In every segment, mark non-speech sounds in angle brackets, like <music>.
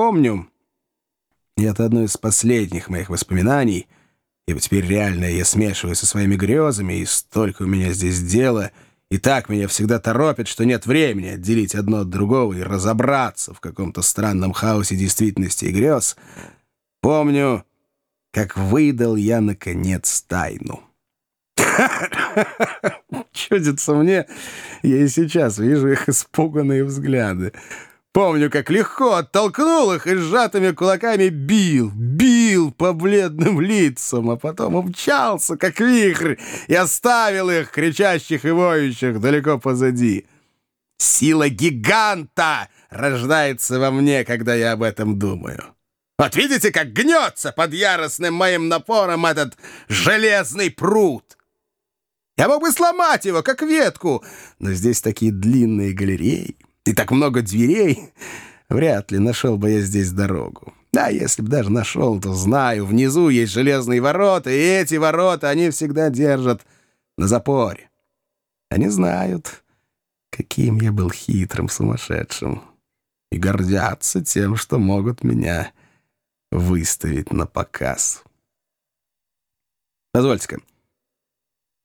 Помню, и это одно из последних моих воспоминаний, ибо теперь реально я смешиваю со своими грезами, и столько у меня здесь дела, и так меня всегда торопят, что нет времени отделить одно от другого и разобраться в каком-то странном хаосе действительности и грез. Помню, как выдал я, наконец, тайну. <laughs> Чудится мне, я и сейчас вижу их испуганные взгляды. Помню, как легко оттолкнул их и сжатыми кулаками бил, бил по бледным лицам, а потом умчался, как вихрь, и оставил их, кричащих и воющих, далеко позади. Сила гиганта рождается во мне, когда я об этом думаю. Вот видите, как гнется под яростным моим напором этот железный пруд? Я мог бы сломать его, как ветку, но здесь такие длинные галереи и так много дверей. Вряд ли нашел бы я здесь дорогу. Да, если бы даже нашел, то знаю, внизу есть железные ворота, и эти ворота они всегда держат на запоре. Они знают, каким я был хитрым сумасшедшим, и гордятся тем, что могут меня выставить на показ. Позвольте-ка.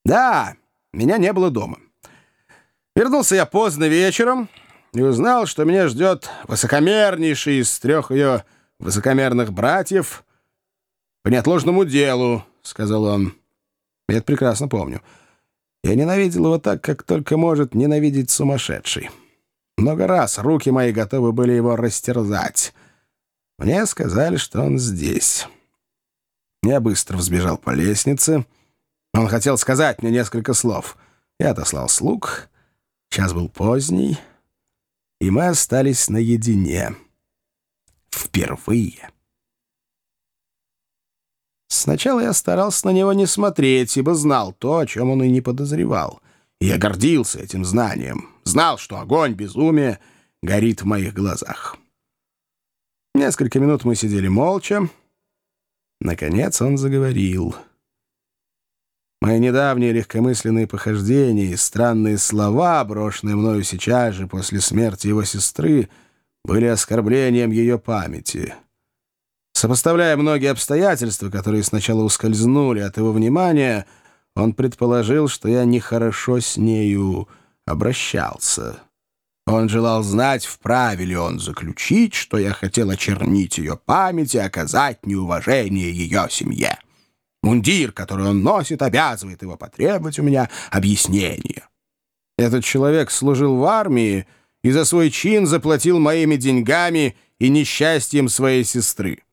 Да, меня не было дома. Вернулся я поздно вечером и узнал, что меня ждет высокомернейший из трех ее высокомерных братьев по неотложному делу, — сказал он. Я это прекрасно помню. Я ненавидел его так, как только может ненавидеть сумасшедший. Много раз руки мои готовы были его растерзать. Мне сказали, что он здесь. Я быстро взбежал по лестнице. Он хотел сказать мне несколько слов. Я отослал слуг. Час был поздний, и мы остались наедине. Впервые. Сначала я старался на него не смотреть, ибо знал то, о чем он и не подозревал. Я гордился этим знанием. Знал, что огонь безумия горит в моих глазах. Несколько минут мы сидели молча. Наконец он заговорил. Мои недавние легкомысленные похождения и странные слова, брошенные мною сейчас же после смерти его сестры, были оскорблением ее памяти. Сопоставляя многие обстоятельства, которые сначала ускользнули от его внимания, он предположил, что я нехорошо с нею обращался. Он желал знать, вправе ли он заключить, что я хотел очернить ее память и оказать неуважение ее семье. Мундир, который он носит, обязывает его потребовать у меня объяснения. Этот человек служил в армии и за свой чин заплатил моими деньгами и несчастьем своей сестры.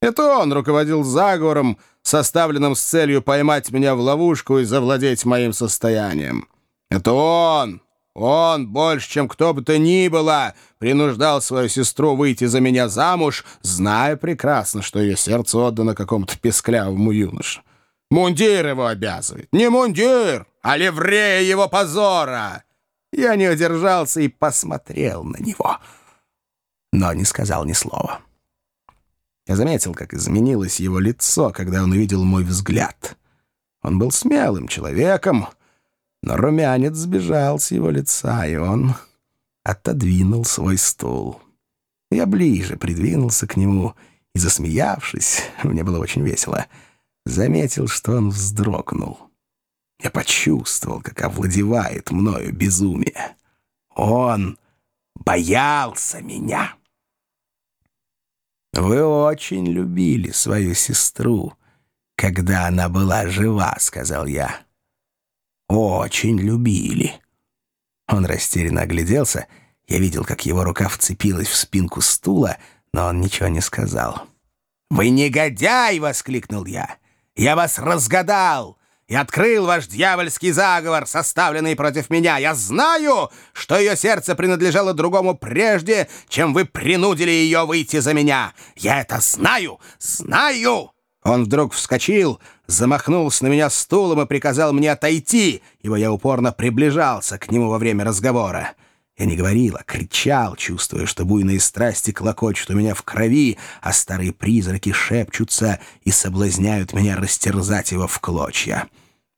Это он руководил заговором, составленным с целью поймать меня в ловушку и завладеть моим состоянием. Это он, он, больше, чем кто бы то ни было, принуждал свою сестру выйти за меня замуж, зная прекрасно, что ее сердце отдано какому-то песклявому юноше. Мундир его обязывает. Не мундир, а ливрея его позора. Я не удержался и посмотрел на него, но не сказал ни слова. Я заметил, как изменилось его лицо, когда он увидел мой взгляд. Он был смелым человеком, но румянец сбежал с его лица, и он отодвинул свой стул. Я ближе придвинулся к нему и, засмеявшись, <laughs> мне было очень весело, заметил, что он вздрогнул. Я почувствовал, как овладевает мною безумие. Он боялся меня. «Вы очень любили свою сестру, когда она была жива», — сказал я. Очень любили. Он растерянно огляделся. Я видел, как его рука вцепилась в спинку стула, но он ничего не сказал. «Вы негодяй!» — воскликнул я. «Я вас разгадал и открыл ваш дьявольский заговор, составленный против меня. Я знаю, что ее сердце принадлежало другому прежде, чем вы принудили ее выйти за меня. Я это знаю, знаю!» Он вдруг вскочил, замахнулся на меня стулом и приказал мне отойти, ибо я упорно приближался к нему во время разговора. Я не говорил, а кричал, чувствуя, что буйные страсти клокочут у меня в крови, а старые призраки шепчутся и соблазняют меня растерзать его в клочья.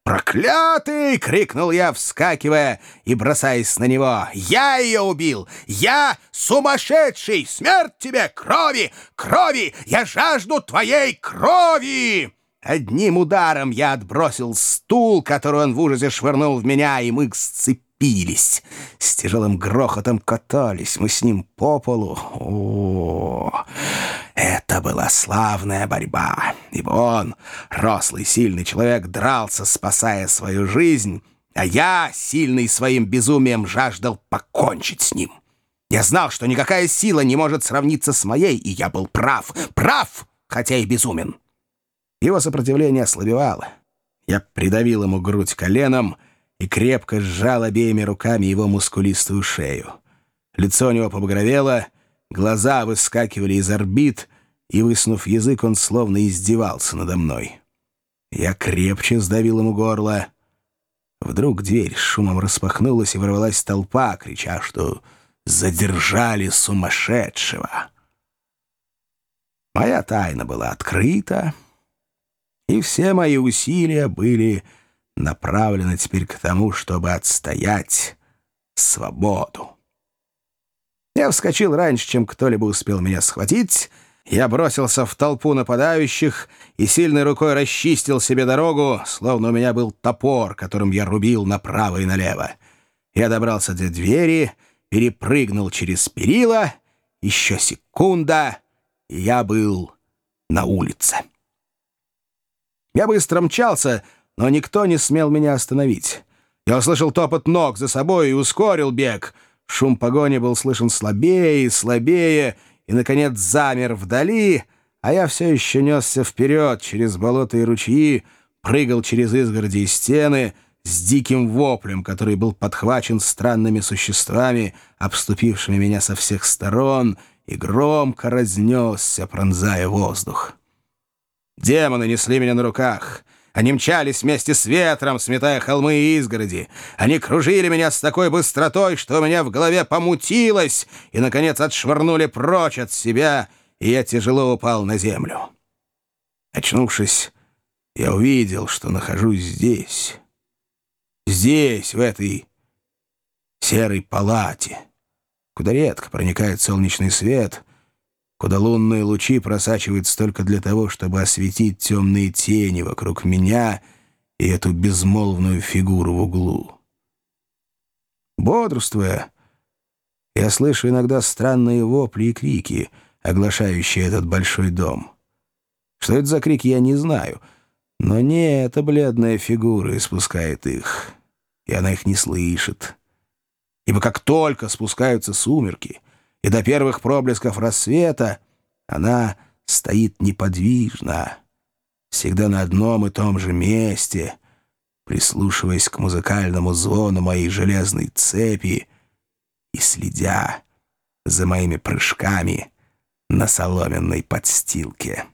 «Проклятый!» — крикнул я, вскакивая и бросаясь на него. «Я ее убил! Я сумасшедший! Смерть тебе! Крови! Крови! Я жажду твоей крови!» Одним ударом я отбросил стул, который он в ужасе швырнул в меня, и мы сцепились. С тяжелым грохотом катались мы с ним по полу. О, это была славная борьба, ибо он, рослый, сильный человек, дрался, спасая свою жизнь, а я, сильный своим безумием, жаждал покончить с ним. Я знал, что никакая сила не может сравниться с моей, и я был прав, прав, хотя и безумен. Его сопротивление ослабевало. Я придавил ему грудь коленом и крепко сжал обеими руками его мускулистую шею. Лицо у него побагровело, глаза выскакивали из орбит, и, высунув язык, он словно издевался надо мной. Я крепче сдавил ему горло. Вдруг дверь с шумом распахнулась, и ворвалась толпа, крича, что «задержали сумасшедшего». Моя тайна была открыта, и все мои усилия были направлены теперь к тому, чтобы отстоять свободу. Я вскочил раньше, чем кто-либо успел меня схватить. Я бросился в толпу нападающих и сильной рукой расчистил себе дорогу, словно у меня был топор, которым я рубил направо и налево. Я добрался до двери, перепрыгнул через перила, еще секунда, и я был на улице. Я быстро мчался, но никто не смел меня остановить. Я услышал топот ног за собой и ускорил бег. Шум погони был слышен слабее и слабее, и, наконец, замер вдали, а я все еще несся вперед через болота и ручьи, прыгал через изгороди и стены с диким воплем, который был подхвачен странными существами, обступившими меня со всех сторон, и громко разнесся, пронзая воздух. Демоны несли меня на руках. Они мчались вместе с ветром, сметая холмы и изгороди. Они кружили меня с такой быстротой, что у меня в голове помутилось, и, наконец, отшвырнули прочь от себя, и я тяжело упал на землю. Очнувшись, я увидел, что нахожусь здесь. Здесь, в этой серой палате, куда редко проникает солнечный свет — куда лунные лучи просачиваются только для того, чтобы осветить темные тени вокруг меня и эту безмолвную фигуру в углу. Бодрствуя, я слышу иногда странные вопли и крики, оглашающие этот большой дом. Что это за крики, я не знаю, но не эта бледная фигура испускает их, и она их не слышит. Ибо как только спускаются сумерки — и до первых проблесков рассвета она стоит неподвижно, всегда на одном и том же месте, прислушиваясь к музыкальному звону моей железной цепи и следя за моими прыжками на соломенной подстилке.